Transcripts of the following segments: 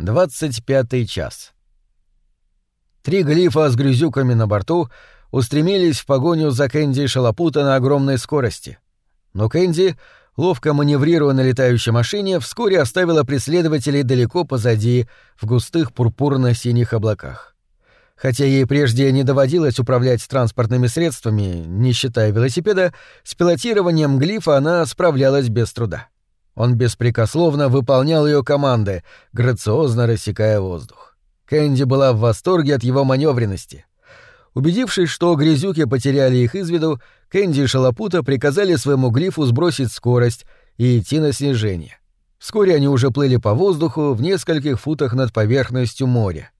25 час. Три глифа с грязюками на борту устремились в погоню за Кэнди Шалопута на огромной скорости. Но Кэнди, ловко маневрируя на летающей машине, вскоре оставила преследователей далеко позади, в густых пурпурно-синих облаках. Хотя ей прежде не доводилось управлять транспортными средствами, не считая велосипеда, с пилотированием глифа она справлялась без труда. Он беспрекословно выполнял ее команды, грациозно рассекая воздух. Кэнди была в восторге от его маневренности. Убедившись, что грязюки потеряли их из виду, Кэнди и Шалопута приказали своему грифу сбросить скорость и идти на снижение. Вскоре они уже плыли по воздуху в нескольких футах над поверхностью моря.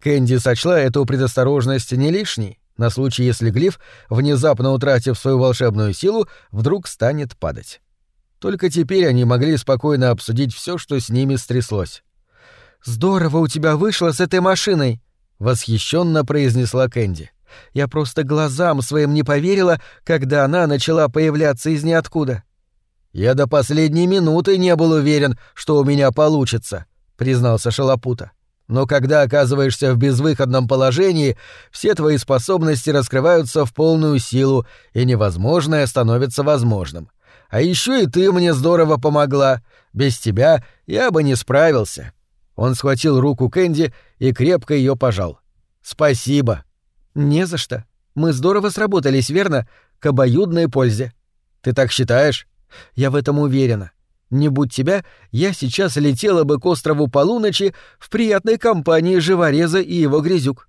Кэнди сочла эту предосторожность не лишней, на случай, если глиф, внезапно утратив свою волшебную силу, вдруг станет падать. Только теперь они могли спокойно обсудить все, что с ними стряслось. «Здорово у тебя вышло с этой машиной!» — восхищенно произнесла Кэнди. «Я просто глазам своим не поверила, когда она начала появляться из ниоткуда». «Я до последней минуты не был уверен, что у меня получится», — признался Шалопута. «Но когда оказываешься в безвыходном положении, все твои способности раскрываются в полную силу, и невозможное становится возможным. А еще и ты мне здорово помогла. Без тебя я бы не справился». Он схватил руку Кэнди и крепко ее пожал. «Спасибо». «Не за что. Мы здорово сработались, верно? К обоюдной пользе». «Ты так считаешь?» «Я в этом уверена. Не будь тебя, я сейчас летела бы к острову полуночи в приятной компании живореза и его грязюк.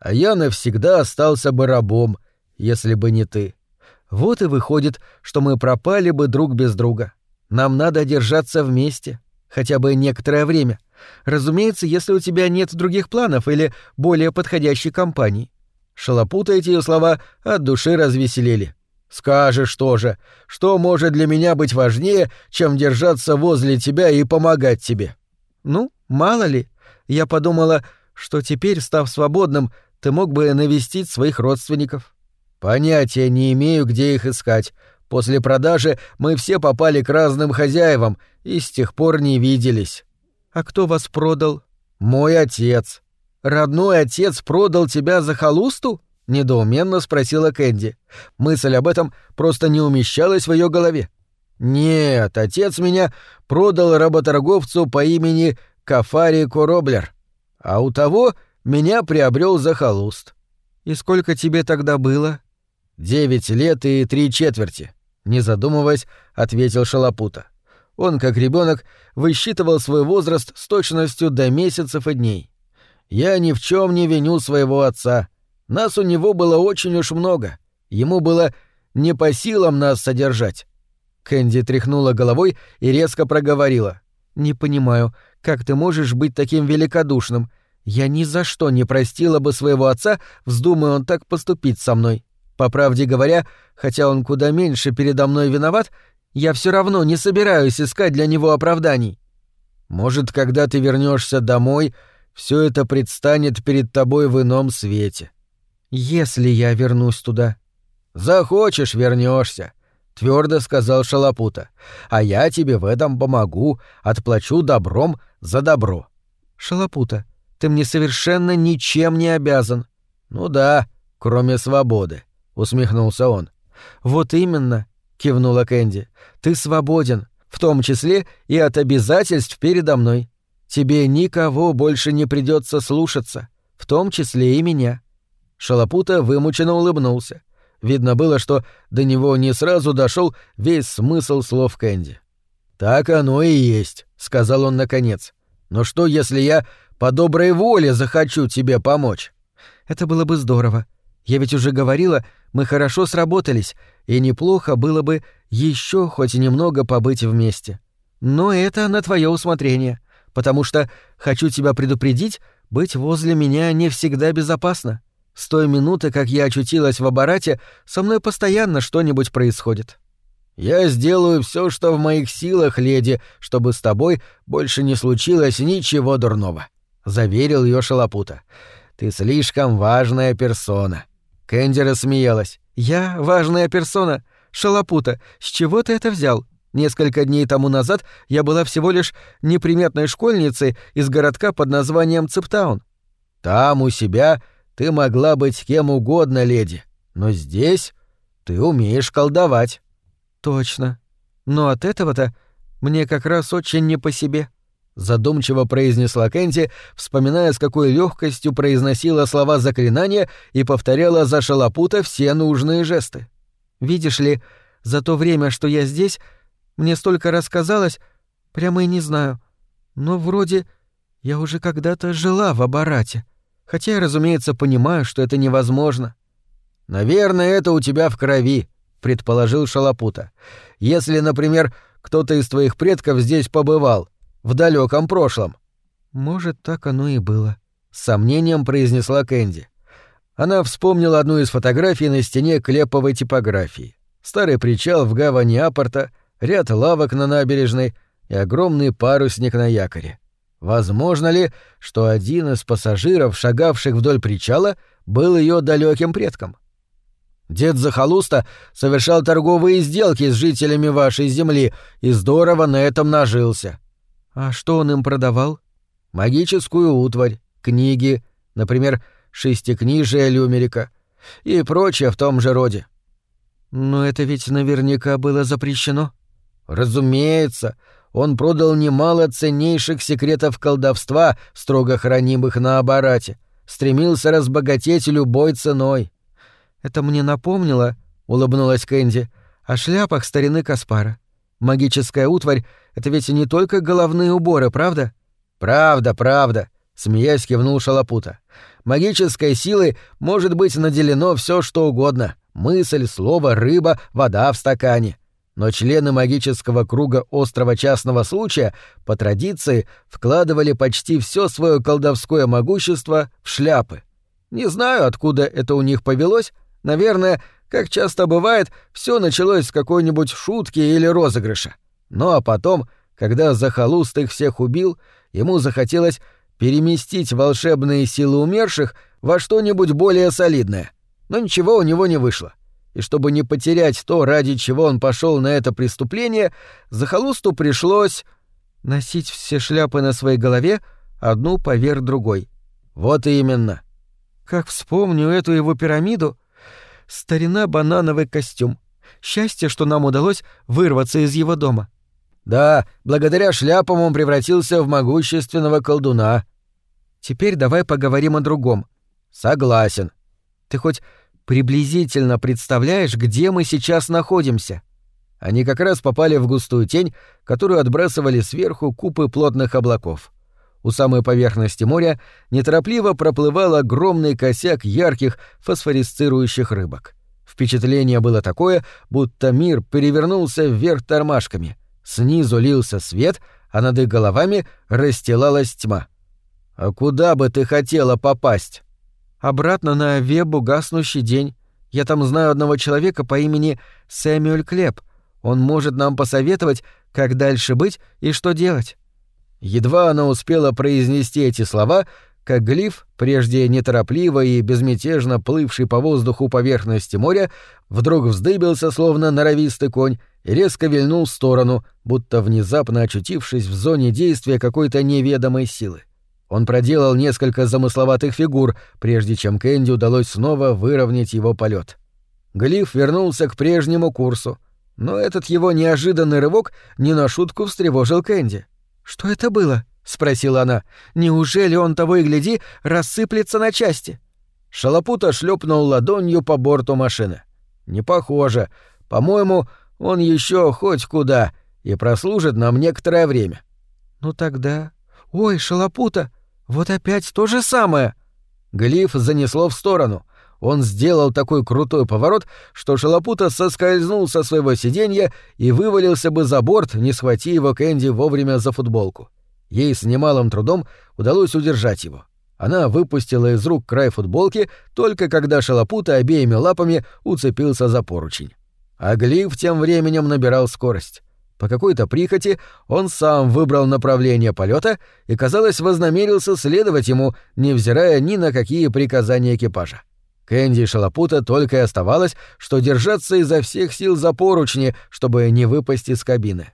А я навсегда остался бы рабом, если бы не ты. Вот и выходит, что мы пропали бы друг без друга. Нам надо держаться вместе, хотя бы некоторое время. Разумеется, если у тебя нет других планов или более подходящей компании. Шалопута эти ее слова от души развеселили. Скажешь тоже, что может для меня быть важнее, чем держаться возле тебя и помогать тебе? Ну, мало ли. Я подумала, что теперь, став свободным, ты мог бы навестить своих родственников. Понятия не имею, где их искать. После продажи мы все попали к разным хозяевам и с тех пор не виделись. А кто вас продал? Мой отец. Родной отец продал тебя за халусту? недоуменно спросила Кэнди. Мысль об этом просто не умещалась в ее голове. Нет, отец меня продал работорговцу по имени Кафари Короблер, а у того меня приобрел за халуст. И сколько тебе тогда было? «Девять лет и три четверти», — не задумываясь, ответил Шалопута. Он, как ребенок, высчитывал свой возраст с точностью до месяцев и дней. «Я ни в чем не виню своего отца. Нас у него было очень уж много. Ему было не по силам нас содержать». Кэнди тряхнула головой и резко проговорила. «Не понимаю, как ты можешь быть таким великодушным? Я ни за что не простила бы своего отца, вздумая он так поступить со мной. По правде говоря, хотя он куда меньше передо мной виноват, я все равно не собираюсь искать для него оправданий. Может, когда ты вернешься домой, все это предстанет перед тобой в ином свете. Если я вернусь туда. Захочешь, вернешься, твердо сказал Шалопута. А я тебе в этом помогу, отплачу добром за добро. Шалопута, ты мне совершенно ничем не обязан. Ну да, кроме свободы. — усмехнулся он. «Вот именно», — кивнула Кэнди. «Ты свободен, в том числе и от обязательств передо мной. Тебе никого больше не придется слушаться, в том числе и меня». Шалопута вымученно улыбнулся. Видно было, что до него не сразу дошел весь смысл слов Кэнди. «Так оно и есть», — сказал он наконец. «Но что, если я по доброй воле захочу тебе помочь?» «Это было бы здорово. Я ведь уже говорила, мы хорошо сработались, и неплохо было бы еще хоть немного побыть вместе. Но это на твое усмотрение, потому что, хочу тебя предупредить, быть возле меня не всегда безопасно. С той минуты, как я очутилась в аппарате, со мной постоянно что-нибудь происходит. Я сделаю все, что в моих силах, леди, чтобы с тобой больше не случилось ничего дурного, заверил ее Шалопута. Ты слишком важная персона. Кэнди рассмеялась. «Я важная персона. Шалопута, с чего ты это взял?» Несколько дней тому назад я была всего лишь неприметной школьницей из городка под названием Цептаун. Там у себя ты могла быть кем угодно, леди, но здесь ты умеешь колдовать. Точно. Но от этого-то мне как раз очень не по себе. Задумчиво произнесла Кэнди, вспоминая, с какой легкостью произносила слова заклинания и повторяла за шалопута все нужные жесты. Видишь ли, за то время, что я здесь, мне столько рассказалось, прямо и не знаю. Но вроде я уже когда-то жила в Абарате. Хотя я, разумеется, понимаю, что это невозможно. Наверное, это у тебя в крови, предположил Шалопута. Если, например, кто-то из твоих предков здесь побывал, в далеком прошлом. Может, так оно и было, с сомнением произнесла Кэнди. Она вспомнила одну из фотографий на стене клеповой типографии. Старый причал в гавани Апорта — ряд лавок на набережной и огромный парусник на якоре. Возможно ли, что один из пассажиров, шагавших вдоль причала, был ее далеким предком? Дед Захалуста совершал торговые сделки с жителями вашей земли и здорово на этом нажился. А что он им продавал? Магическую утварь, книги, например, шестикнижие Люмерика и прочее в том же роде. Но это ведь наверняка было запрещено. Разумеется, он продал немало ценнейших секретов колдовства, строго хранимых на аппарате, стремился разбогатеть любой ценой. Это мне напомнило, улыбнулась Кэнди, о шляпах старины Каспара. Магическая утварь — это ведь не только головные уборы, правда? Правда, правда, смеясь кивнул Шалопута. Магической силой может быть наделено все, что угодно: мысль, слово, рыба, вода в стакане но члены магического круга острова частного случая по традиции вкладывали почти все свое колдовское могущество в шляпы. Не знаю, откуда это у них повелось, наверное, как часто бывает, все началось с какой-нибудь шутки или розыгрыша. Ну а потом, когда Захалуст их всех убил, ему захотелось переместить волшебные силы умерших во что-нибудь более солидное. Но ничего у него не вышло и чтобы не потерять то, ради чего он пошел на это преступление, захолусту пришлось носить все шляпы на своей голове, одну поверх другой. Вот именно. Как вспомню эту его пирамиду, старина банановый костюм. Счастье, что нам удалось вырваться из его дома. Да, благодаря шляпам он превратился в могущественного колдуна. Теперь давай поговорим о другом. Согласен. Ты хоть приблизительно представляешь, где мы сейчас находимся?» Они как раз попали в густую тень, которую отбрасывали сверху купы плотных облаков. У самой поверхности моря неторопливо проплывал огромный косяк ярких фосфорисцирующих рыбок. Впечатление было такое, будто мир перевернулся вверх тормашками. Снизу лился свет, а над их головами расстилалась тьма. «А куда бы ты хотела попасть?» обратно на Вебу гаснущий день. Я там знаю одного человека по имени Сэмюэль Клеп. Он может нам посоветовать, как дальше быть и что делать». Едва она успела произнести эти слова, как глиф, прежде неторопливо и безмятежно плывший по воздуху поверхности моря, вдруг вздыбился, словно норовистый конь, и резко вильнул в сторону, будто внезапно очутившись в зоне действия какой-то неведомой силы. Он проделал несколько замысловатых фигур, прежде чем Кэнди удалось снова выровнять его полет. Глиф вернулся к прежнему курсу, но этот его неожиданный рывок не на шутку встревожил Кэнди. «Что это было?» — спросила она. «Неужели он того и гляди рассыплется на части?» Шалопута шлепнул ладонью по борту машины. «Не похоже. По-моему, он еще хоть куда и прослужит нам некоторое время». «Ну тогда...» «Ой, Шалопута, вот опять то же самое. Глиф занесло в сторону. Он сделал такой крутой поворот, что Шалопута соскользнул со своего сиденья и вывалился бы за борт, не схвати его Кэнди вовремя за футболку. Ей с немалым трудом удалось удержать его. Она выпустила из рук край футболки только когда Шалопута обеими лапами уцепился за поручень. А Глиф тем временем набирал скорость. По какой-то прихоти он сам выбрал направление полета и, казалось, вознамерился следовать ему, невзирая ни на какие приказания экипажа. Кэнди и Шалопута только и оставалось, что держаться изо всех сил за поручни, чтобы не выпасть из кабины.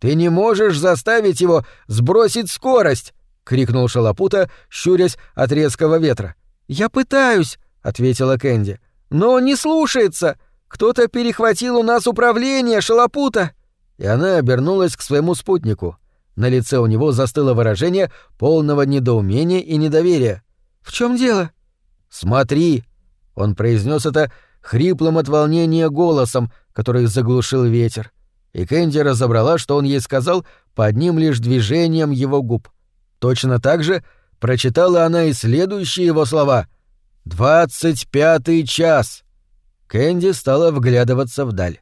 «Ты не можешь заставить его сбросить скорость!» — крикнул Шалопута, щурясь от резкого ветра. «Я пытаюсь!» — ответила Кэнди. «Но он не слушается! Кто-то перехватил у нас управление, Шалопута!» И она обернулась к своему спутнику. На лице у него застыло выражение полного недоумения и недоверия. «В чем дело?» «Смотри!» Он произнес это хриплым от волнения голосом, который заглушил ветер. И Кэнди разобрала, что он ей сказал по одним лишь движением его губ. Точно так же прочитала она и следующие его слова. «Двадцать пятый час!» Кэнди стала вглядываться вдаль.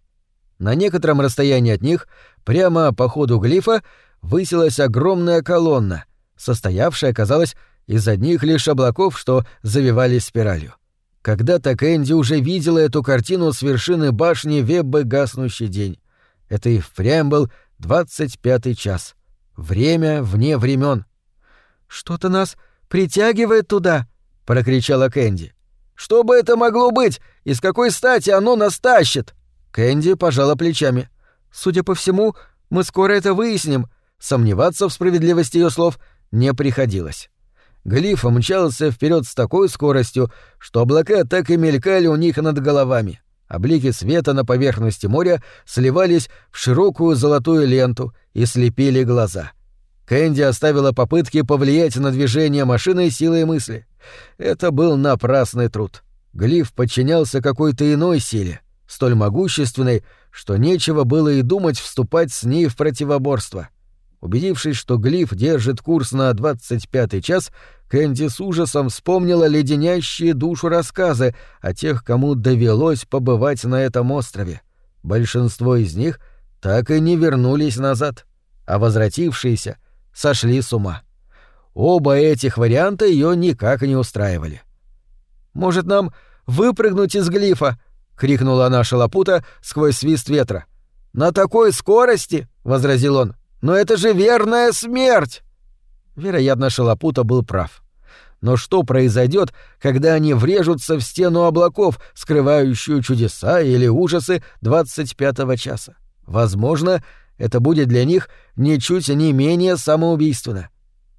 На некотором расстоянии от них, прямо по ходу глифа, высилась огромная колонна, состоявшая, казалось, из одних лишь облаков, что завивались спиралью. Когда-то Кэнди уже видела эту картину с вершины башни Веббы гаснущий день. Это и впрямь был двадцать пятый час. Время вне времен. «Что-то нас притягивает туда!» — прокричала Кэнди. «Что бы это могло быть? И с какой стати оно нас тащит?» Кэнди пожала плечами. «Судя по всему, мы скоро это выясним», Сомневаться в справедливости ее слов не приходилось. Глиф мчался вперед с такой скоростью, что облака так и мелькали у них над головами, а блики света на поверхности моря сливались в широкую золотую ленту и слепили глаза. Кэнди оставила попытки повлиять на движение машины силой мысли. Это был напрасный труд. Глиф подчинялся какой-то иной силе, столь могущественной, что нечего было и думать вступать с ней в противоборство — Убедившись, что глиф держит курс на 25-й час, Кэнди с ужасом вспомнила леденящие душу рассказы о тех, кому довелось побывать на этом острове. Большинство из них так и не вернулись назад, а возвратившиеся сошли с ума. Оба этих варианта ее никак не устраивали. «Может, нам выпрыгнуть из глифа?» — крикнула она шалопута сквозь свист ветра. «На такой скорости!» — возразил он. Но это же верная смерть!» Вероятно, Шалопута был прав. Но что произойдет, когда они врежутся в стену облаков, скрывающую чудеса или ужасы 25-го часа? Возможно, это будет для них ничуть не менее самоубийственно.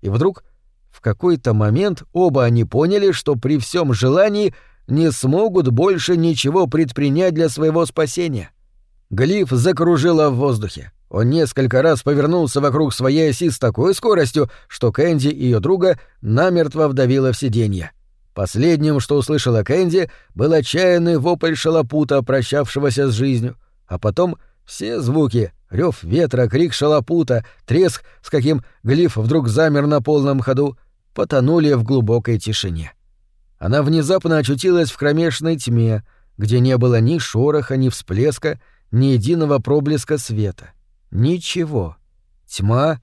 И вдруг, в какой-то момент оба они поняли, что при всем желании не смогут больше ничего предпринять для своего спасения. Глиф закружила в воздухе. Он несколько раз повернулся вокруг своей оси с такой скоростью, что Кэнди и ее друга намертво вдавило в сиденье. Последним, что услышала Кэнди, был отчаянный вопль шалопута, прощавшегося с жизнью, а потом все звуки — рев ветра, крик шалопута, треск, с каким глиф вдруг замер на полном ходу — потонули в глубокой тишине. Она внезапно очутилась в кромешной тьме, где не было ни шороха, ни всплеска, ни единого проблеска света — Ничего. Тьма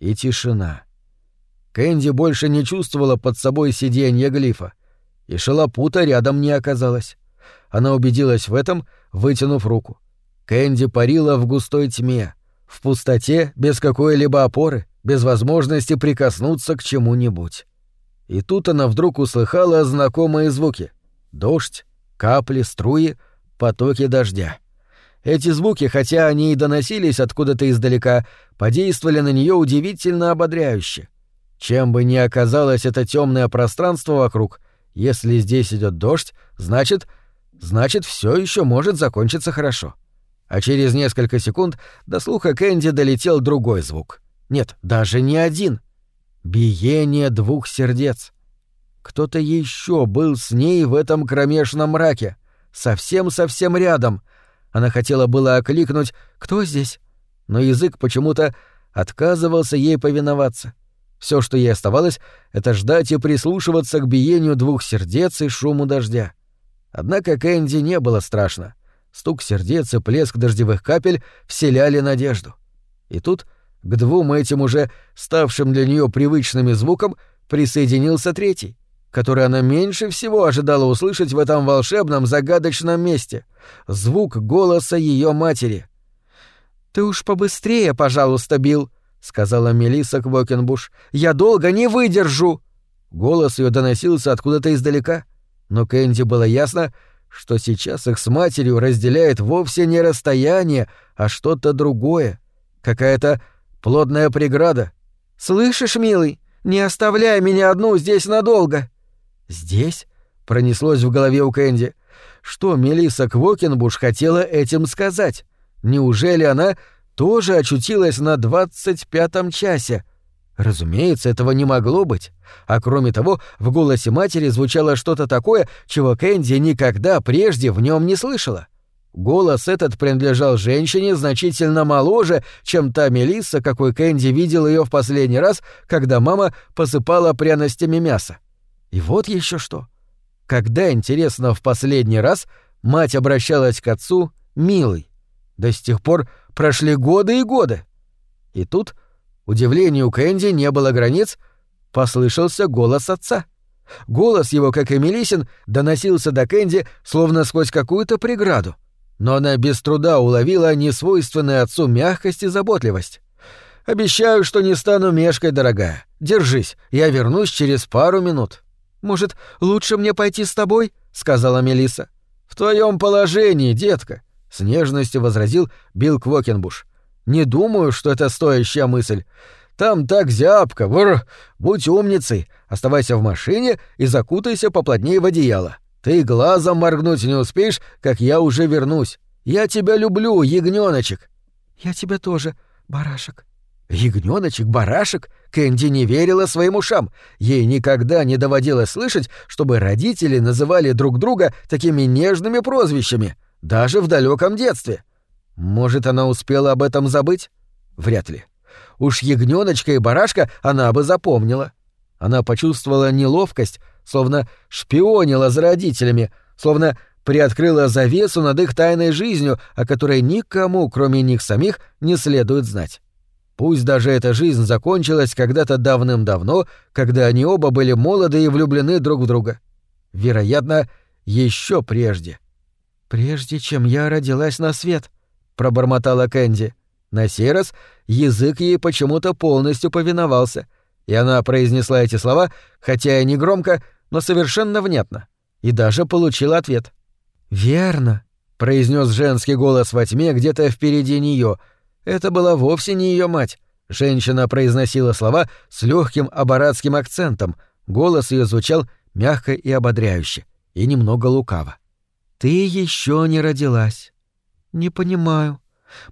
и тишина. Кэнди больше не чувствовала под собой сиденья глифа, и шалопута рядом не оказалось. Она убедилась в этом, вытянув руку. Кэнди парила в густой тьме, в пустоте, без какой-либо опоры, без возможности прикоснуться к чему-нибудь. И тут она вдруг услыхала знакомые звуки — дождь, капли, струи, потоки дождя. Эти звуки, хотя они и доносились откуда-то издалека, подействовали на нее удивительно ободряюще. Чем бы ни оказалось это темное пространство вокруг, если здесь идет дождь, значит, значит, все еще может закончиться хорошо. А через несколько секунд до слуха Кэнди долетел другой звук. Нет, даже не один. Биение двух сердец. Кто-то еще был с ней в этом кромешном мраке, совсем-совсем рядом — она хотела было окликнуть «Кто здесь?», но язык почему-то отказывался ей повиноваться. Все, что ей оставалось, это ждать и прислушиваться к биению двух сердец и шуму дождя. Однако Кэнди не было страшно. Стук сердец и плеск дождевых капель вселяли надежду. И тут к двум этим уже ставшим для нее привычными звукам присоединился третий который она меньше всего ожидала услышать в этом волшебном загадочном месте — звук голоса ее матери. «Ты уж побыстрее, пожалуйста, Билл», — сказала Мелисса Квокенбуш. «Я долго не выдержу!» Голос ее доносился откуда-то издалека. Но Кэнди было ясно, что сейчас их с матерью разделяет вовсе не расстояние, а что-то другое. Какая-то плотная преграда. «Слышишь, милый, не оставляй меня одну здесь надолго!» «Здесь?» — пронеслось в голове у Кэнди. Что Мелисса Квокенбуш хотела этим сказать? Неужели она тоже очутилась на двадцать пятом часе? Разумеется, этого не могло быть. А кроме того, в голосе матери звучало что-то такое, чего Кэнди никогда прежде в нем не слышала. Голос этот принадлежал женщине значительно моложе, чем та Мелисса, какой Кэнди видел ее в последний раз, когда мама посыпала пряностями мясо. И вот еще что. Когда, интересно, в последний раз мать обращалась к отцу «милый»? Да с тех пор прошли годы и годы. И тут, удивлению Кэнди не было границ, послышался голос отца. Голос его, как и Мелисин, доносился до Кэнди, словно сквозь какую-то преграду. Но она без труда уловила несвойственную отцу мягкость и заботливость. «Обещаю, что не стану мешкой, дорогая. Держись, я вернусь через пару минут». «Может, лучше мне пойти с тобой?» — сказала Мелиса. «В твоем положении, детка», — с нежностью возразил Билл Квокенбуш. «Не думаю, что это стоящая мысль. Там так зябко, вр. Будь умницей, оставайся в машине и закутайся поплотнее в одеяло. Ты глазом моргнуть не успеешь, как я уже вернусь. Я тебя люблю, ягнёночек». «Я тебя тоже, барашек», Ягнёночек, барашек, Кэнди не верила своим ушам. Ей никогда не доводилось слышать, чтобы родители называли друг друга такими нежными прозвищами, даже в далеком детстве. Может, она успела об этом забыть? Вряд ли. Уж ягнёночка и барашка она бы запомнила. Она почувствовала неловкость, словно шпионила за родителями, словно приоткрыла завесу над их тайной жизнью, о которой никому, кроме них самих, не следует знать. Пусть даже эта жизнь закончилась когда-то давным-давно, когда они оба были молоды и влюблены друг в друга. Вероятно, еще прежде. «Прежде чем я родилась на свет», — пробормотала Кэнди. На сей раз язык ей почему-то полностью повиновался, и она произнесла эти слова, хотя и не громко, но совершенно внятно, и даже получила ответ. «Верно», — произнес женский голос во тьме где-то впереди нее — это была вовсе не ее мать. Женщина произносила слова с легким абаратским акцентом. Голос ее звучал мягко и ободряюще, и немного лукаво. «Ты еще не родилась». «Не понимаю.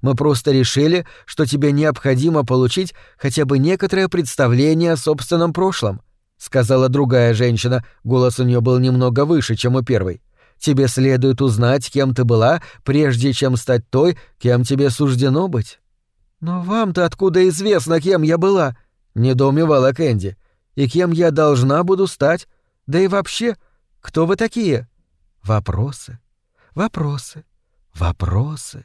Мы просто решили, что тебе необходимо получить хотя бы некоторое представление о собственном прошлом», — сказала другая женщина, голос у нее был немного выше, чем у первой. «Тебе следует узнать, кем ты была, прежде чем стать той, кем тебе суждено быть». «Но вам-то откуда известно, кем я была?» — недоумевала Кэнди. «И кем я должна буду стать? Да и вообще, кто вы такие?» «Вопросы, вопросы, вопросы».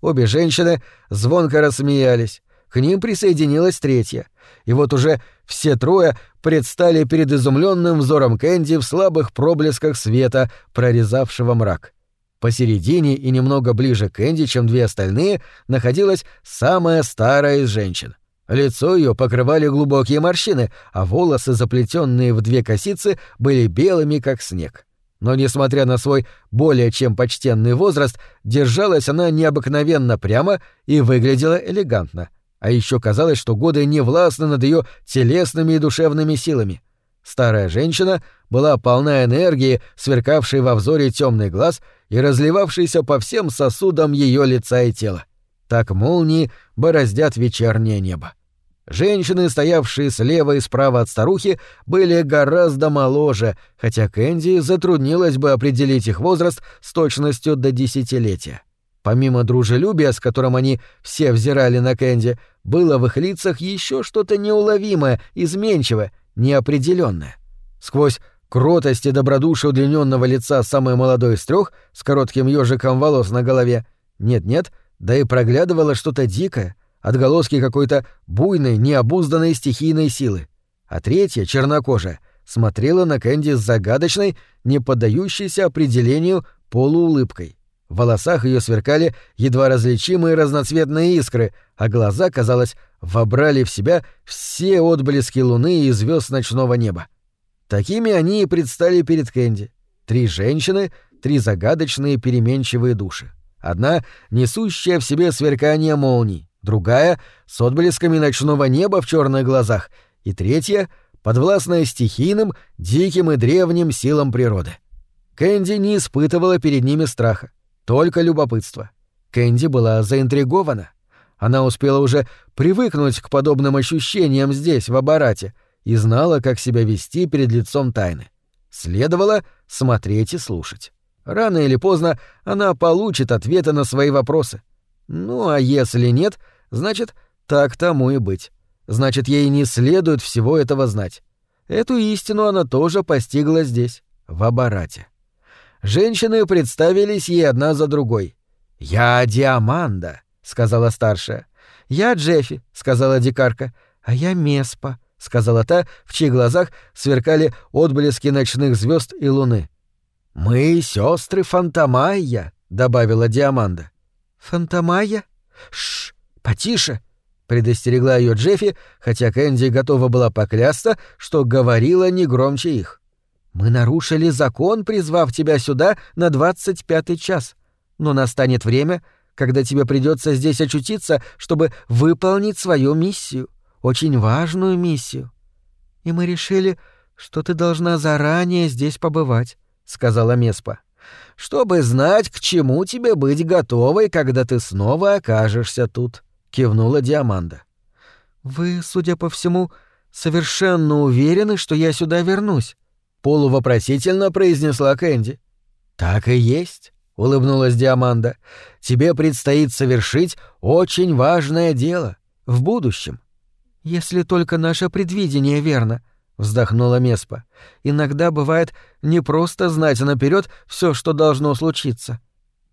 Обе женщины звонко рассмеялись. К ним присоединилась третья. И вот уже все трое предстали перед изумленным взором Кэнди в слабых проблесках света, прорезавшего мрак. Посередине и немного ближе к Энди, чем две остальные, находилась самая старая из женщин. Лицо ее покрывали глубокие морщины, а волосы, заплетенные в две косицы, были белыми, как снег. Но, несмотря на свой более чем почтенный возраст, держалась она необыкновенно прямо и выглядела элегантно. А еще казалось, что годы не властны над ее телесными и душевными силами. Старая женщина была полна энергии, сверкавшей во взоре темный глаз и разливавшийся по всем сосудам ее лица и тела. Так молнии бороздят вечернее небо. Женщины, стоявшие слева и справа от старухи, были гораздо моложе, хотя Кэнди затруднилось бы определить их возраст с точностью до десятилетия. Помимо дружелюбия, с которым они все взирали на Кэнди, было в их лицах еще что-то неуловимое, изменчивое, неопределенное. Сквозь кротость и добродушие удлиненного лица самой молодой из трех с коротким ежиком волос на голове, нет-нет, да и проглядывало что-то дикое, отголоски какой-то буйной, необузданной стихийной силы. А третья, чернокожая, смотрела на Кэнди с загадочной, не поддающейся определению полуулыбкой. В волосах ее сверкали едва различимые разноцветные искры, а глаза, казалось, вобрали в себя все отблески луны и звезд ночного неба. Такими они и предстали перед Кэнди. Три женщины, три загадочные переменчивые души. Одна, несущая в себе сверкание молний, другая — с отблесками ночного неба в черных глазах, и третья — подвластная стихийным, диким и древним силам природы. Кэнди не испытывала перед ними страха, только любопытство. Кэнди была заинтригована. Она успела уже привыкнуть к подобным ощущениям здесь, в аппарате, и знала, как себя вести перед лицом тайны. Следовало смотреть и слушать. Рано или поздно она получит ответы на свои вопросы. Ну а если нет, значит, так тому и быть. Значит, ей не следует всего этого знать. Эту истину она тоже постигла здесь, в Абарате. Женщины представились ей одна за другой. «Я Диаманда», — сказала старшая. «Я Джеффи», — сказала дикарка. «А я Меспа», — сказала та, в чьих глазах сверкали отблески ночных звезд и луны. «Мы сестры Фантомайя», — добавила Диаманда. «Фантомайя? Шш, потише», — предостерегла ее Джеффи, хотя Кэнди готова была поклясться, что говорила не громче их. «Мы нарушили закон, призвав тебя сюда на двадцать пятый час. Но настанет время, когда тебе придется здесь очутиться, чтобы выполнить свою миссию, очень важную миссию. И мы решили, что ты должна заранее здесь побывать сказала Меспа. Чтобы знать, к чему тебе быть готовой, когда ты снова окажешься тут, кивнула Диаманда. Вы, судя по всему, совершенно уверены, что я сюда вернусь, полувопросительно произнесла Кэнди. Так и есть, улыбнулась Диаманда. Тебе предстоит совершить очень важное дело в будущем. Если только наше предвидение верно, вздохнула Меспа. Иногда бывает не просто знать наперед все, что должно случиться.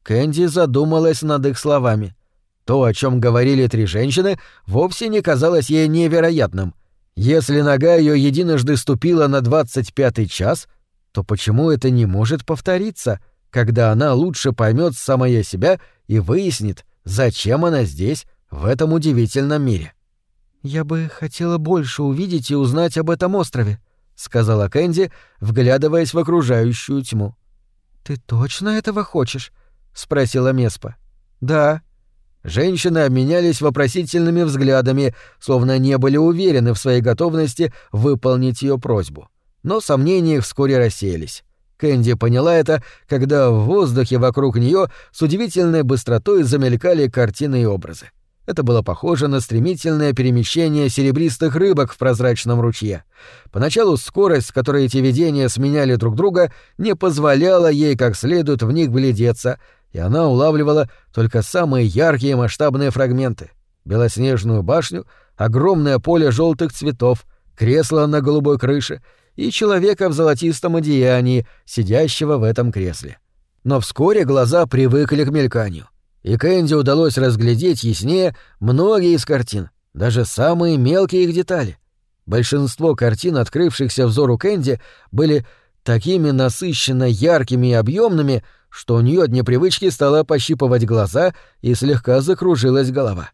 Кэнди задумалась над их словами. То, о чем говорили три женщины, вовсе не казалось ей невероятным. Если нога ее единожды ступила на двадцать пятый час, то почему это не может повториться, когда она лучше поймет самая себя и выяснит, зачем она здесь, в этом удивительном мире? «Я бы хотела больше увидеть и узнать об этом острове», — сказала Кэнди, вглядываясь в окружающую тьму. «Ты точно этого хочешь?» — спросила Меспа. «Да». Женщины обменялись вопросительными взглядами, словно не были уверены в своей готовности выполнить ее просьбу. Но сомнения вскоре рассеялись. Кэнди поняла это, когда в воздухе вокруг нее с удивительной быстротой замелькали картины и образы. Это было похоже на стремительное перемещение серебристых рыбок в прозрачном ручье. Поначалу скорость, с которой эти видения сменяли друг друга, не позволяла ей как следует в них глядеться, и она улавливала только самые яркие масштабные фрагменты. Белоснежную башню, огромное поле желтых цветов, кресло на голубой крыше и человека в золотистом одеянии, сидящего в этом кресле. Но вскоре глаза привыкли к мельканию и Кэнди удалось разглядеть яснее многие из картин, даже самые мелкие их детали. Большинство картин, открывшихся взору Кэнди, были такими насыщенно яркими и объемными, что у нее от непривычки стало пощипывать глаза и слегка закружилась голова.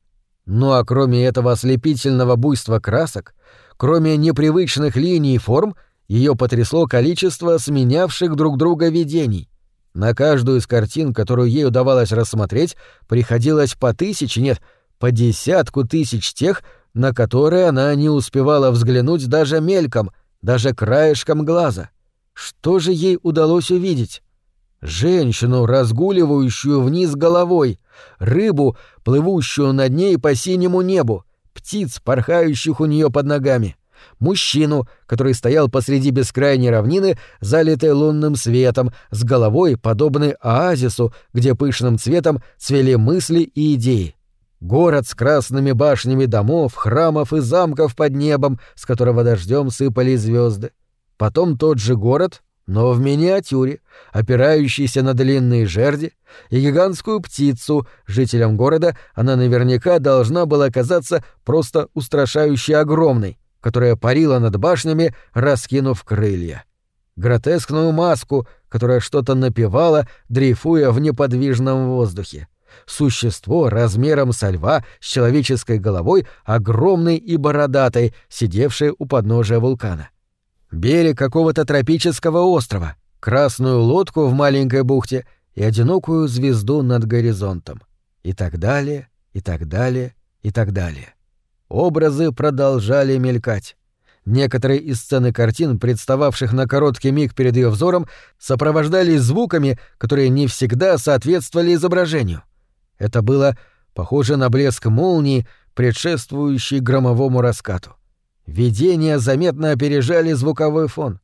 Ну а кроме этого ослепительного буйства красок, кроме непривычных линий и форм, ее потрясло количество сменявших друг друга видений. На каждую из картин, которую ей удавалось рассмотреть, приходилось по тысяче, нет, по десятку тысяч тех, на которые она не успевала взглянуть даже мельком, даже краешком глаза. Что же ей удалось увидеть? Женщину, разгуливающую вниз головой, рыбу, плывущую над ней по синему небу, птиц, порхающих у нее под ногами мужчину, который стоял посреди бескрайней равнины, залитой лунным светом, с головой, подобной оазису, где пышным цветом цвели мысли и идеи. Город с красными башнями домов, храмов и замков под небом, с которого дождем сыпали звезды. Потом тот же город, но в миниатюре, опирающийся на длинные жерди, и гигантскую птицу, жителям города она наверняка должна была казаться просто устрашающе огромной, которая парила над башнями, раскинув крылья. Гротескную маску, которая что-то напевала, дрейфуя в неподвижном воздухе. Существо размером со льва с человеческой головой, огромной и бородатой, сидевшее у подножия вулкана. Берег какого-то тропического острова, красную лодку в маленькой бухте и одинокую звезду над горизонтом. И так далее, и так далее, и так далее. Образы продолжали мелькать. Некоторые из сцены картин, представавших на короткий миг перед ее взором, сопровождались звуками, которые не всегда соответствовали изображению. Это было похоже на блеск молнии, предшествующий громовому раскату. Видения заметно опережали звуковой фон.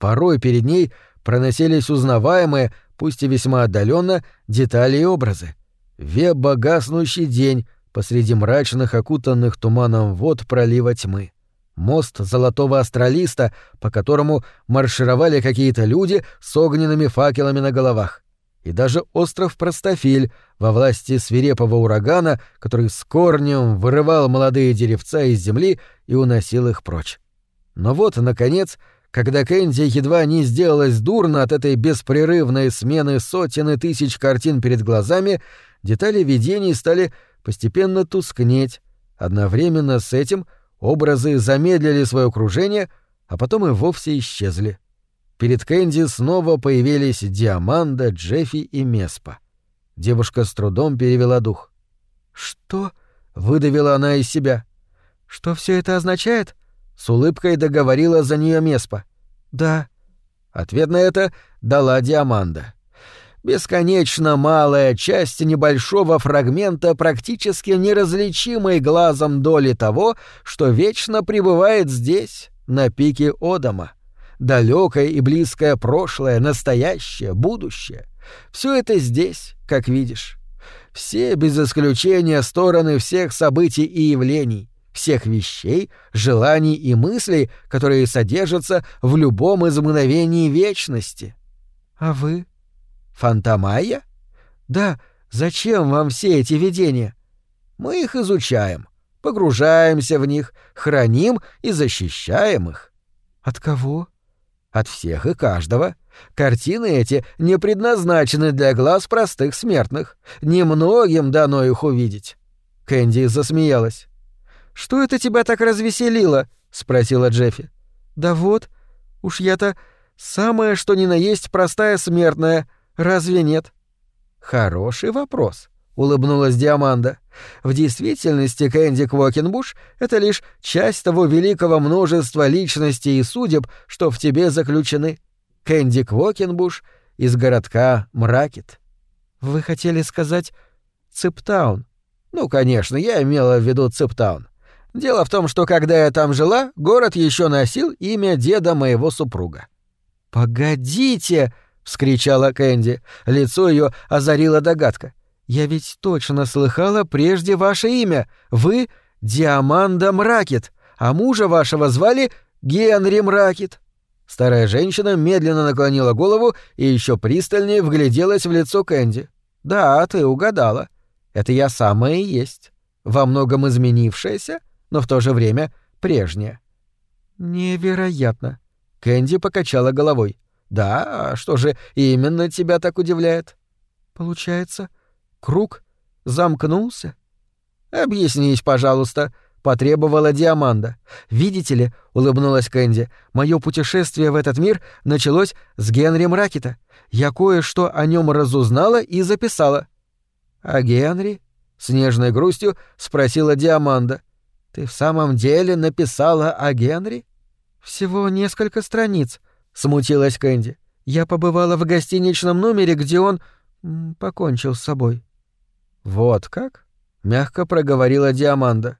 Порой перед ней проносились узнаваемые, пусть и весьма отдаленно, детали и образы. Веба гаснущий день посреди мрачных, окутанных туманом вод пролива тьмы мост золотого астралиста, по которому маршировали какие-то люди с огненными факелами на головах, и даже остров Простофиль во власти свирепого урагана, который с корнем вырывал молодые деревца из земли и уносил их прочь. Но вот, наконец, когда Кэнди едва не сделалась дурно от этой беспрерывной смены сотен и тысяч картин перед глазами, детали видений стали постепенно тускнеть. Одновременно с этим — Образы замедлили свое кружение, а потом и вовсе исчезли. Перед Кэнди снова появились Диаманда, Джеффи и Меспа. Девушка с трудом перевела дух. «Что?» — выдавила она из себя. «Что все это означает?» — с улыбкой договорила за нее Меспа. «Да». Ответ на это дала Диаманда бесконечно малая часть небольшого фрагмента практически неразличимой глазом доли того, что вечно пребывает здесь, на пике Одама. Далекое и близкое прошлое, настоящее, будущее. Все это здесь, как видишь. Все, без исключения, стороны всех событий и явлений, всех вещей, желаний и мыслей, которые содержатся в любом из мгновений вечности. А вы? Фантомайя? Да, зачем вам все эти видения? Мы их изучаем, погружаемся в них, храним и защищаем их. От кого? От всех и каждого. Картины эти не предназначены для глаз простых смертных. Немногим дано их увидеть. Кэнди засмеялась. «Что это тебя так развеселило?» — спросила Джеффи. «Да вот, уж я-то самое что ни на есть простая смертная, Разве нет? Хороший вопрос, улыбнулась Диаманда. В действительности Кэнди Квокенбуш — это лишь часть того великого множества личностей и судеб, что в тебе заключены. Кэнди Квокенбуш из городка Мракет. Вы хотели сказать Цептаун? Ну, конечно, я имела в виду Цептаун. Дело в том, что когда я там жила, город еще носил имя деда моего супруга. Погодите, — вскричала Кэнди. Лицо ее озарила догадка. «Я ведь точно слыхала прежде ваше имя. Вы — Диаманда Мракет, а мужа вашего звали Генри Мракет». Старая женщина медленно наклонила голову и еще пристальнее вгляделась в лицо Кэнди. «Да, ты угадала. Это я самая и есть. Во многом изменившаяся, но в то же время прежняя». «Невероятно». Кэнди покачала головой. Да, а что же именно тебя так удивляет? Получается, круг замкнулся? Объяснись, пожалуйста, потребовала Диаманда. Видите ли, улыбнулась Кэнди, мое путешествие в этот мир началось с Генри Мракета. Я кое-что о нем разузнала и записала. А Генри? С нежной грустью спросила Диаманда. Ты в самом деле написала о Генри? Всего несколько страниц, — смутилась Кэнди. «Я побывала в гостиничном номере, где он... покончил с собой». «Вот как?» — мягко проговорила Диаманда.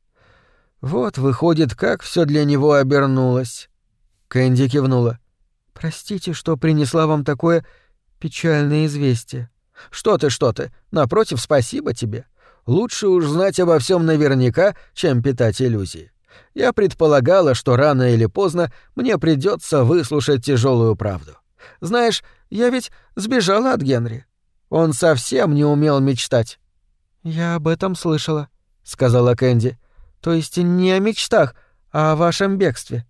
«Вот, выходит, как все для него обернулось». Кэнди кивнула. «Простите, что принесла вам такое печальное известие». «Что ты, что ты? Напротив, спасибо тебе. Лучше уж знать обо всем наверняка, чем питать иллюзии. Я предполагала, что рано или поздно мне придется выслушать тяжелую правду. Знаешь, я ведь сбежала от Генри. Он совсем не умел мечтать. Я об этом слышала, сказала Кэнди. То есть не о мечтах, а о вашем бегстве.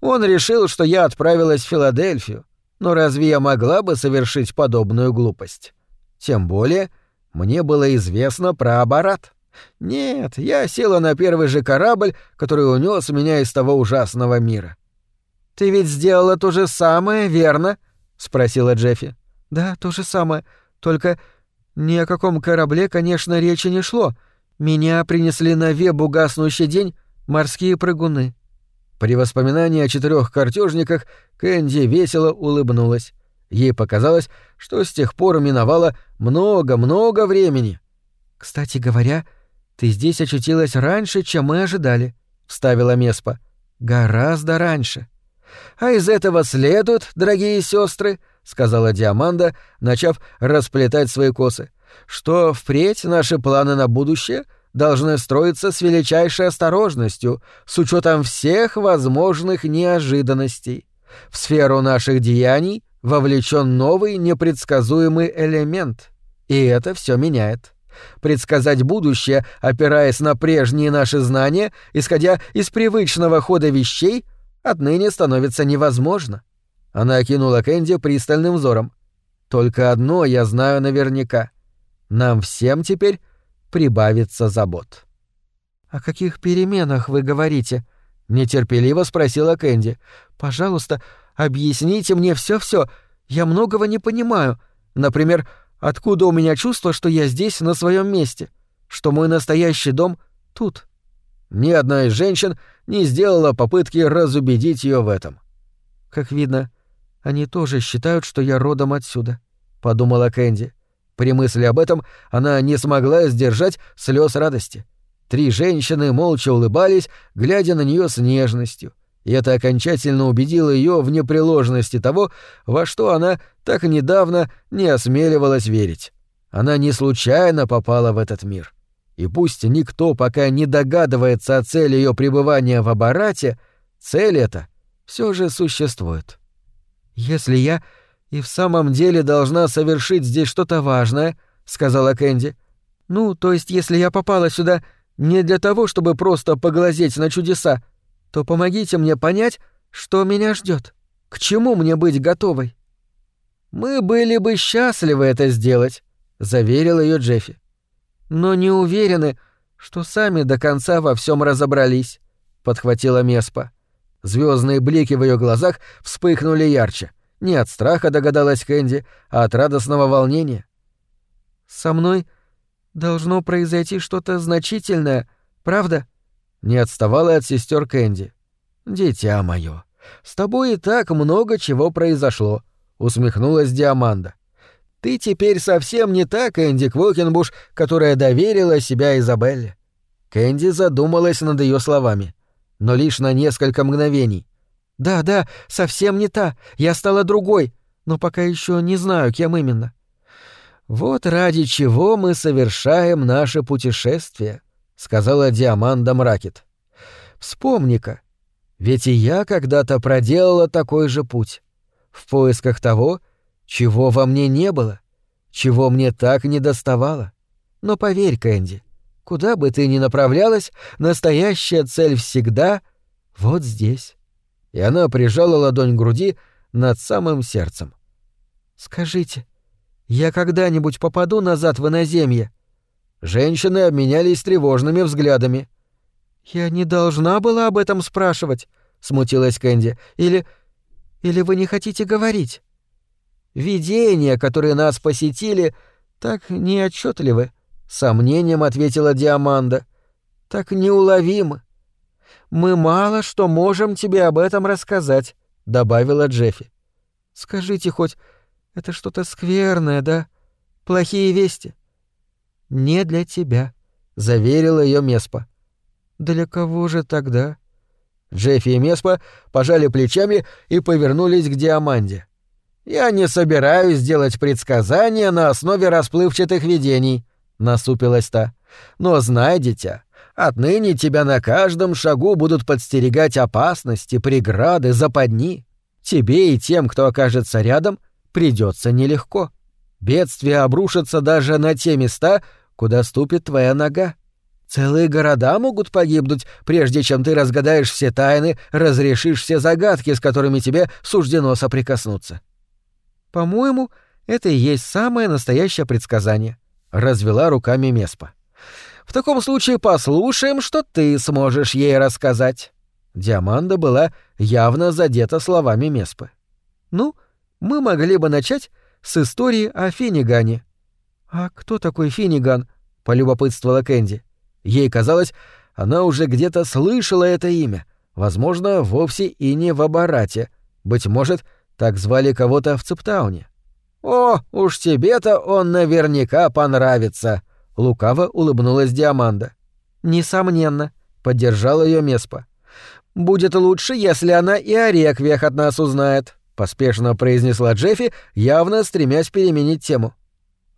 Он решил, что я отправилась в Филадельфию. Но разве я могла бы совершить подобную глупость? Тем более, мне было известно про аппарат. Нет, я села на первый же корабль, который унес меня из того ужасного мира. Ты ведь сделала то же самое, верно? — спросила Джеффи. «Да, то же самое. Только ни о каком корабле, конечно, речи не шло. Меня принесли на вебу гаснущий день морские прыгуны». При воспоминании о четырех картежниках Кэнди весело улыбнулась. Ей показалось, что с тех пор миновало много-много времени. «Кстати говоря, ты здесь очутилась раньше, чем мы ожидали», — вставила Меспа. «Гораздо раньше». «А из этого следует, дорогие сестры, сказала Диаманда, начав расплетать свои косы, что впредь наши планы на будущее должны строиться с величайшей осторожностью, с учетом всех возможных неожиданностей. В сферу наших деяний вовлечен новый непредсказуемый элемент, и это все меняет. Предсказать будущее, опираясь на прежние наши знания, исходя из привычного хода вещей, отныне становится невозможно. Она окинула Кэнди пристальным взором. Только одно я знаю наверняка. Нам всем теперь прибавится забот. «О каких переменах вы говорите?» — нетерпеливо спросила Кэнди. «Пожалуйста, объясните мне все-все. Я многого не понимаю. Например, откуда у меня чувство, что я здесь, на своем месте, что мой настоящий дом тут?» Ни одна из женщин не сделала попытки разубедить ее в этом. Как видно, они тоже считают, что я родом отсюда, подумала Кэнди. При мысли об этом она не смогла сдержать слез радости. Три женщины молча улыбались, глядя на нее с нежностью, и это окончательно убедило ее в непреложности того, во что она так недавно не осмеливалась верить. Она не случайно попала в этот мир. И пусть никто пока не догадывается о цели ее пребывания в Абарате, цель эта все же существует. «Если я и в самом деле должна совершить здесь что-то важное», — сказала Кэнди. «Ну, то есть если я попала сюда не для того, чтобы просто поглазеть на чудеса, то помогите мне понять, что меня ждет. К чему мне быть готовой?» «Мы были бы счастливы это сделать», — заверил ее Джеффи. «Но не уверены, что сами до конца во всем разобрались», — подхватила Меспа. Звездные блики в ее глазах вспыхнули ярче. Не от страха догадалась Кэнди, а от радостного волнения. «Со мной должно произойти что-то значительное, правда?» Не отставала от сестер Кэнди. «Дитя мое, с тобой и так много чего произошло», — усмехнулась Диаманда. «Ты теперь совсем не та Кэнди Квокенбуш, которая доверила себя Изабелле». Кэнди задумалась над ее словами но лишь на несколько мгновений. «Да, да, совсем не та. Я стала другой, но пока еще не знаю, кем именно». «Вот ради чего мы совершаем наше путешествие», — сказала Диаманда Мракет. «Вспомни-ка, ведь и я когда-то проделала такой же путь. В поисках того, чего во мне не было, чего мне так не доставало. Но поверь, Кэнди, Куда бы ты ни направлялась, настоящая цель всегда вот здесь. И она прижала ладонь к груди над самым сердцем. Скажите, я когда-нибудь попаду назад в иноземье? Женщины обменялись тревожными взглядами. Я не должна была об этом спрашивать, смутилась Кэнди. Или или вы не хотите говорить? Видения, которые нас посетили, так неотчетливы. — сомнением ответила Диаманда. «Так неуловимо». «Мы мало что можем тебе об этом рассказать», — добавила Джеффи. «Скажите хоть, это что-то скверное, да? Плохие вести?» «Не для тебя», — заверила ее Меспа. «Для кого же тогда?» Джеффи и Меспа пожали плечами и повернулись к Диаманде. «Я не собираюсь делать предсказания на основе расплывчатых видений», — насупилась та. «Но знай, дитя, отныне тебя на каждом шагу будут подстерегать опасности, преграды, западни. Тебе и тем, кто окажется рядом, придется нелегко. Бедствия обрушатся даже на те места, куда ступит твоя нога. Целые города могут погибнуть, прежде чем ты разгадаешь все тайны, разрешишь все загадки, с которыми тебе суждено соприкоснуться. По-моему, это и есть самое настоящее предсказание развела руками Меспа. В таком случае послушаем, что ты сможешь ей рассказать. Диаманда была явно задета словами Меспы. Ну, мы могли бы начать с истории о Финнигане». «А кто такой Финниган?» — полюбопытствовала Кэнди. Ей казалось, она уже где-то слышала это имя, возможно, вовсе и не в Абарате. Быть может, так звали кого-то в Цептауне. «О, уж тебе-то он наверняка понравится!» — лукаво улыбнулась Диаманда. «Несомненно», — поддержал ее Меспа. «Будет лучше, если она и о реквиях от нас узнает», — поспешно произнесла Джеффи, явно стремясь переменить тему.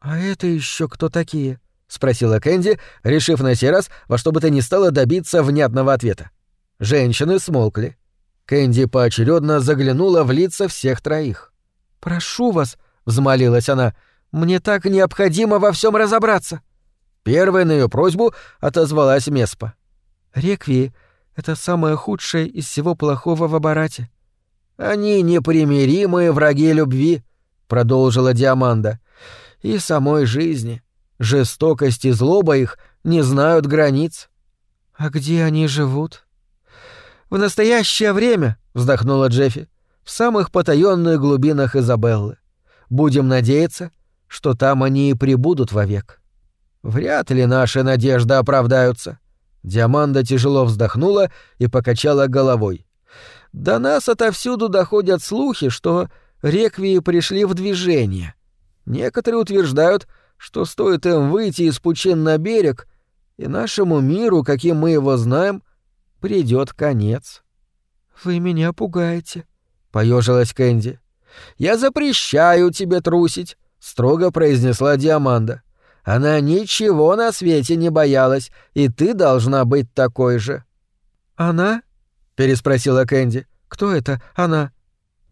«А это еще кто такие?» — спросила Кэнди, решив на сей раз во что бы то ни стало добиться внятного ответа. Женщины смолкли. Кэнди поочередно заглянула в лица всех троих. «Прошу вас», — взмолилась она, — «мне так необходимо во всем разобраться». Первой на ее просьбу отозвалась Меспа. «Реквии — это самое худшее из всего плохого в аппарате». «Они непримиримые враги любви», — продолжила Диаманда, — «и самой жизни. Жестокость и злоба их не знают границ». «А где они живут?» «В настоящее время», — вздохнула Джеффи, — «в самых потаенных глубинах Изабеллы. Будем надеяться, что там они и прибудут вовек». «Вряд ли наши надежды оправдаются». Диаманда тяжело вздохнула и покачала головой. «До нас отовсюду доходят слухи, что реквии пришли в движение. Некоторые утверждают, что стоит им выйти из пучин на берег, и нашему миру, каким мы его знаем, придет конец. Вы меня пугаете, поежилась Кэнди. Я запрещаю тебе трусить, строго произнесла Диаманда. Она ничего на свете не боялась, и ты должна быть такой же. Она? Переспросила Кэнди. Кто это она?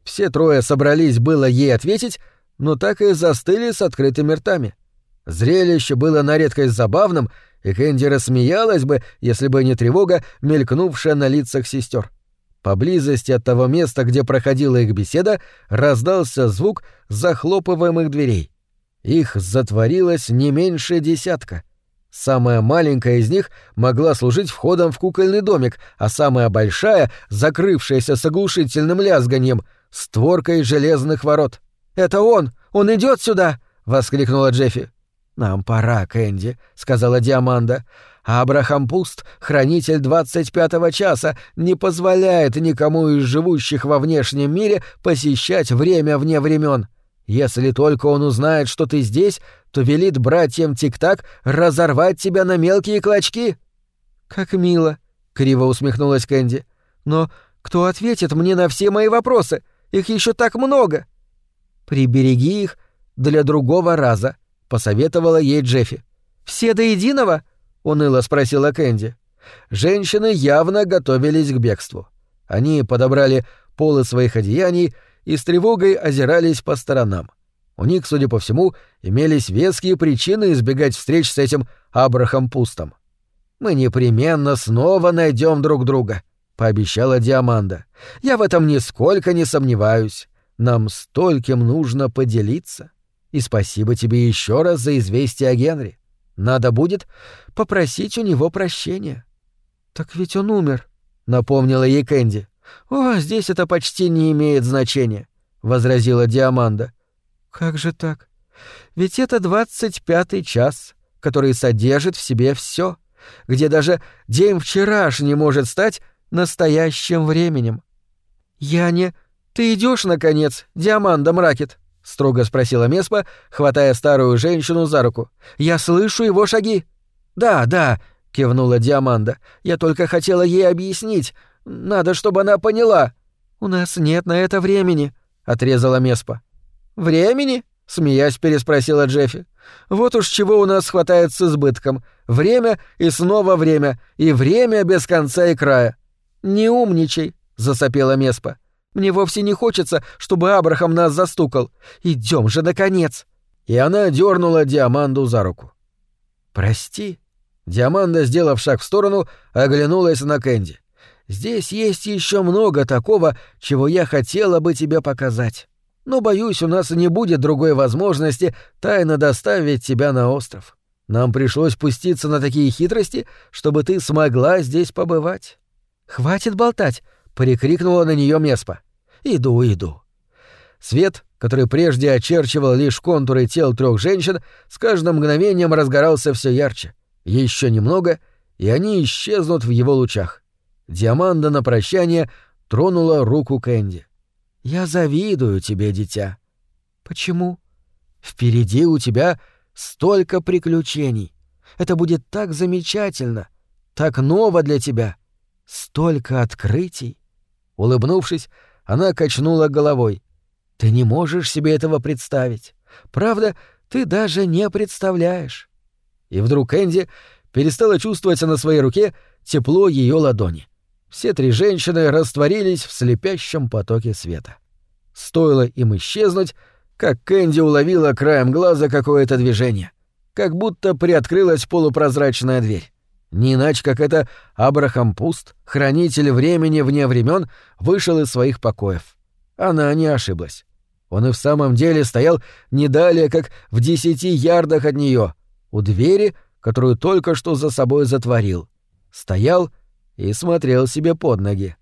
Все трое собрались было ей ответить, но так и застыли с открытыми ртами. Зрелище было на редкость забавным, и Кэнди рассмеялась бы, если бы не тревога, мелькнувшая на лицах сестер. Поблизости от того места, где проходила их беседа, раздался звук захлопываемых дверей. Их затворилось не меньше десятка. Самая маленькая из них могла служить входом в кукольный домик, а самая большая, закрывшаяся с оглушительным лязганьем, створкой железных ворот. «Это он! Он идет сюда!» — воскликнула Джеффи. «Нам пора, Кэнди», — сказала Диаманда. «Абрахам Пуст, хранитель двадцать пятого часа, не позволяет никому из живущих во внешнем мире посещать время вне времен. Если только он узнает, что ты здесь, то велит братьям Тик-Так разорвать тебя на мелкие клочки». «Как мило», — криво усмехнулась Кэнди. «Но кто ответит мне на все мои вопросы? Их еще так много». «Прибереги их для другого раза», — посоветовала ей Джеффи. «Все до единого?» — уныло спросила Кэнди. Женщины явно готовились к бегству. Они подобрали полы своих одеяний и с тревогой озирались по сторонам. У них, судя по всему, имелись веские причины избегать встреч с этим Абрахом Пустом. «Мы непременно снова найдем друг друга», — пообещала Диаманда. «Я в этом нисколько не сомневаюсь. Нам стольким нужно поделиться». И спасибо тебе еще раз за известие о Генри. Надо будет попросить у него прощения. Так ведь он умер, напомнила ей Кэнди. О, здесь это почти не имеет значения, возразила Диаманда. Как же так? Ведь это двадцать пятый час, который содержит в себе все, где даже день вчерашний может стать настоящим временем. Я не... Ты идешь наконец, Диаманда Мракет? — строго спросила Меспа, хватая старую женщину за руку. «Я слышу его шаги». «Да, да», — кивнула Диаманда. «Я только хотела ей объяснить. Надо, чтобы она поняла». «У нас нет на это времени», — отрезала Меспа. «Времени?» — смеясь переспросила Джеффи. «Вот уж чего у нас хватает с избытком. Время и снова время, и время без конца и края». «Не умничай», — засопела Меспа. Мне вовсе не хочется, чтобы Абрахам нас застукал. Идем же, наконец!» И она дернула Диаманду за руку. «Прости». Диаманда, сделав шаг в сторону, оглянулась на Кэнди. «Здесь есть еще много такого, чего я хотела бы тебе показать. Но, боюсь, у нас не будет другой возможности тайно доставить тебя на остров. Нам пришлось пуститься на такие хитрости, чтобы ты смогла здесь побывать». «Хватит болтать!» — прикрикнула на нее Меспа. «Иду, иду». Свет, который прежде очерчивал лишь контуры тел трех женщин, с каждым мгновением разгорался все ярче. Еще немного, и они исчезнут в его лучах. Диаманда на прощание тронула руку Кэнди. «Я завидую тебе, дитя». «Почему?» «Впереди у тебя столько приключений. Это будет так замечательно, так ново для тебя. Столько открытий». Улыбнувшись, она качнула головой. «Ты не можешь себе этого представить. Правда, ты даже не представляешь». И вдруг Энди перестала чувствовать на своей руке тепло ее ладони. Все три женщины растворились в слепящем потоке света. Стоило им исчезнуть, как Кэнди уловила краем глаза какое-то движение, как будто приоткрылась полупрозрачная дверь. Не иначе, как это Абрахам Пуст, хранитель времени вне времен, вышел из своих покоев. Она не ошиблась. Он и в самом деле стоял не далее, как в десяти ярдах от нее, у двери, которую только что за собой затворил. Стоял и смотрел себе под ноги.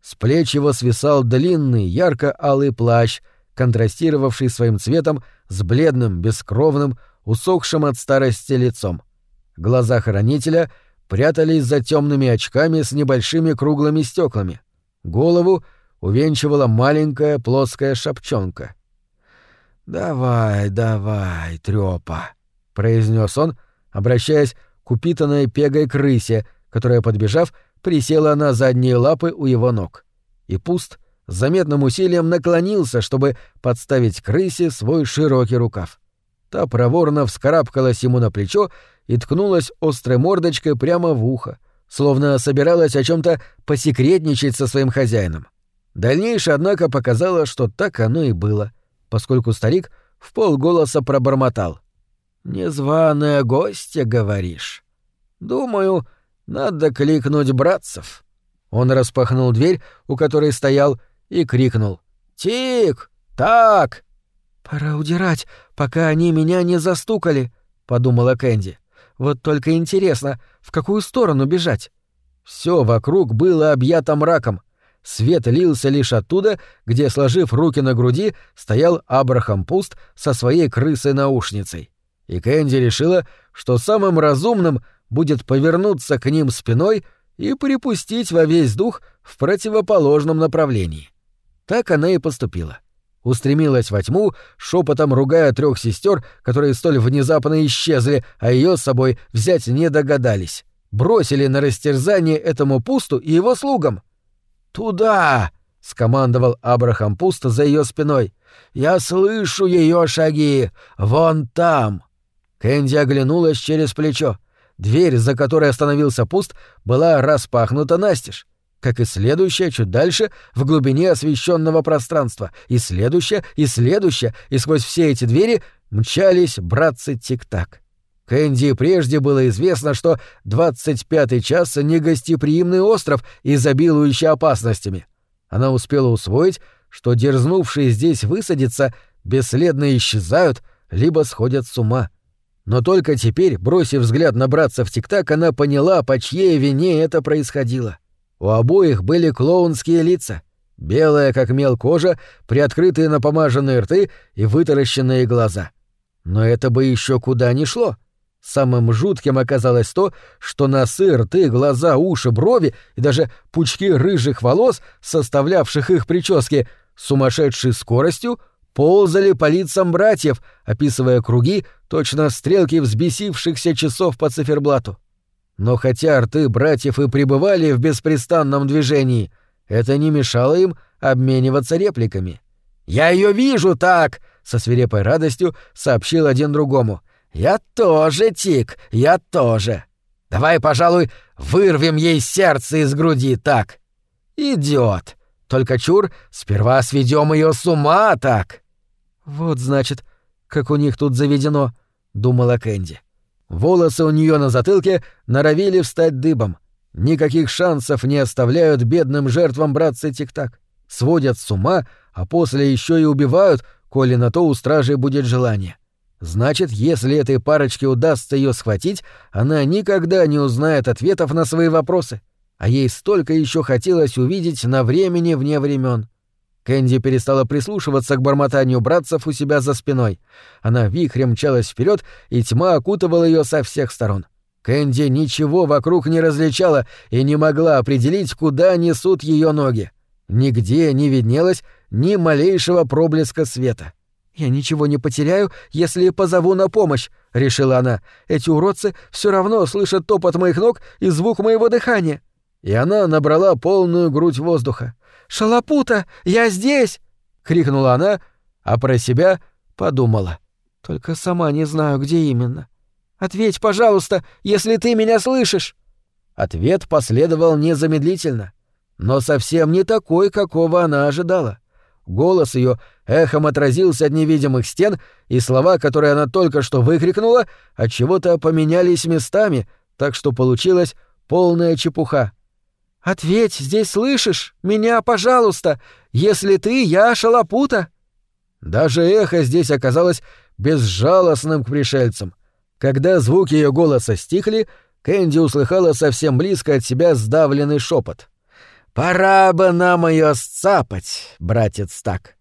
С плеч его свисал длинный, ярко-алый плащ, контрастировавший своим цветом с бледным, бескровным, усохшим от старости лицом. Глаза хранителя прятались за темными очками с небольшими круглыми стеклами. Голову увенчивала маленькая плоская шапчонка. «Давай, давай, трёпа», — произнес он, обращаясь к упитанной пегой крысе, которая, подбежав, присела на задние лапы у его ног. И пуст с заметным усилием наклонился, чтобы подставить крысе свой широкий рукав. Та проворно вскарабкалась ему на плечо и ткнулась острой мордочкой прямо в ухо, словно собиралась о чем то посекретничать со своим хозяином. Дальнейшее, однако, показало, что так оно и было, поскольку старик в полголоса пробормотал. «Незваная гостья, говоришь? Думаю, надо кликнуть братцев». Он распахнул дверь, у которой стоял, и крикнул. «Тик! Так!» «Пора удирать, пока они меня не застукали», — подумала Кэнди. «Вот только интересно, в какую сторону бежать?» Все вокруг было объято мраком. Свет лился лишь оттуда, где, сложив руки на груди, стоял Абрахам Пуст со своей крысой-наушницей. И Кэнди решила, что самым разумным будет повернуться к ним спиной и припустить во весь дух в противоположном направлении. Так она и поступила. Устремилась во тьму, шепотом ругая трех сестер, которые столь внезапно исчезли, а ее с собой взять не догадались. Бросили на растерзание этому пусту и его слугам. «Туда!» — скомандовал Абрахам Пуст за ее спиной. «Я слышу ее шаги! Вон там!» Кэнди оглянулась через плечо. Дверь, за которой остановился пуст, была распахнута настежь. Как и следующая, чуть дальше, в глубине освещенного пространства. И следующая, и следующая, и сквозь все эти двери мчались братцы Тик-Так. Кэнди прежде было известно, что 25-й час — негостеприимный остров, изобилующий опасностями. Она успела усвоить, что дерзнувшие здесь высадиться бесследно исчезают, либо сходят с ума. Но только теперь, бросив взгляд на братца в тик-так, она поняла, по чьей вине это происходило. У обоих были клоунские лица. Белая, как мел кожа, приоткрытые напомаженные рты и вытаращенные глаза. Но это бы еще куда ни шло. Самым жутким оказалось то, что носы, рты, глаза, уши, брови и даже пучки рыжих волос, составлявших их прически, сумасшедшей скоростью ползали по лицам братьев, описывая круги, точно стрелки взбесившихся часов по циферблату. Но хотя рты братьев и пребывали в беспрестанном движении, это не мешало им обмениваться репликами. «Я ее вижу так!» — со свирепой радостью сообщил один другому. «Я тоже, Тик, я тоже. Давай, пожалуй, вырвем ей сердце из груди так. Идет. Только чур, сперва сведем ее с ума так». «Вот, значит, как у них тут заведено», — думала Кэнди. Волосы у нее на затылке норовили встать дыбом. Никаких шансов не оставляют бедным жертвам братцы Тик-Так. Сводят с ума, а после еще и убивают, коли на то у стражей будет желание. Значит, если этой парочке удастся ее схватить, она никогда не узнает ответов на свои вопросы. А ей столько еще хотелось увидеть на времени вне времен. Кэнди перестала прислушиваться к бормотанию братцев у себя за спиной. Она вихрем мчалась вперед, и тьма окутывала ее со всех сторон. Кэнди ничего вокруг не различала и не могла определить, куда несут ее ноги. Нигде не виднелось ни малейшего проблеска света. «Я ничего не потеряю, если позову на помощь», — решила она. «Эти уродцы все равно слышат топот моих ног и звук моего дыхания». И она набрала полную грудь воздуха. «Шалопута, я здесь!» — крикнула она, а про себя подумала. «Только сама не знаю, где именно. Ответь, пожалуйста, если ты меня слышишь!» Ответ последовал незамедлительно, но совсем не такой, какого она ожидала. Голос ее эхом отразился от невидимых стен, и слова, которые она только что выкрикнула, от чего-то поменялись местами, так что получилась полная чепуха. «Ответь, здесь слышишь? Меня, пожалуйста! Если ты, я шалопута!» Даже эхо здесь оказалось безжалостным к пришельцам. Когда звуки ее голоса стихли, Кэнди услыхала совсем близко от себя сдавленный шепот. «Пора бы нам ее сцапать, братец Так.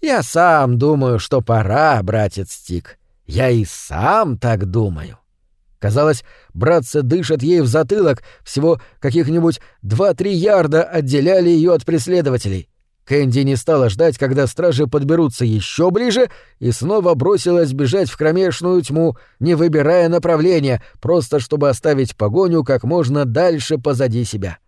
Я сам думаю, что пора, братец Тик. Я и сам так думаю». Казалось, братцы дышат ей в затылок, всего каких-нибудь два-три ярда отделяли ее от преследователей. Кэнди не стала ждать, когда стражи подберутся еще ближе, и снова бросилась бежать в кромешную тьму, не выбирая направления, просто чтобы оставить погоню как можно дальше позади себя.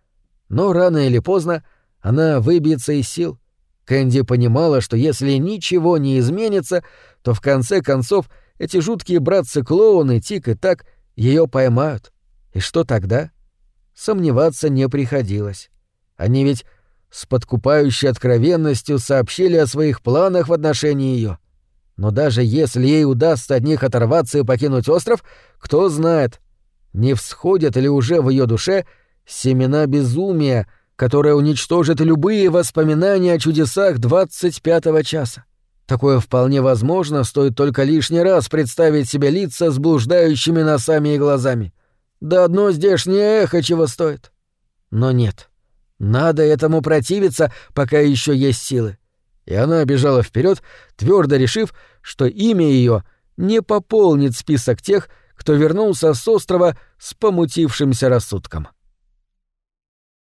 Но рано или поздно она выбьется из сил. Кэнди понимала, что если ничего не изменится, то в конце концов эти жуткие братцы-клоуны Тик и Так — ее поймают. И что тогда? Сомневаться не приходилось. Они ведь с подкупающей откровенностью сообщили о своих планах в отношении ее. Но даже если ей удастся от них оторваться и покинуть остров, кто знает, не всходят ли уже в ее душе семена безумия, которое уничтожит любые воспоминания о чудесах двадцать пятого часа. Такое вполне возможно, стоит только лишний раз представить себе лица с блуждающими носами и глазами. Да одно здешнее эхо чего стоит. Но нет. Надо этому противиться, пока еще есть силы. И она бежала вперед, твердо решив, что имя ее не пополнит список тех, кто вернулся с острова с помутившимся рассудком.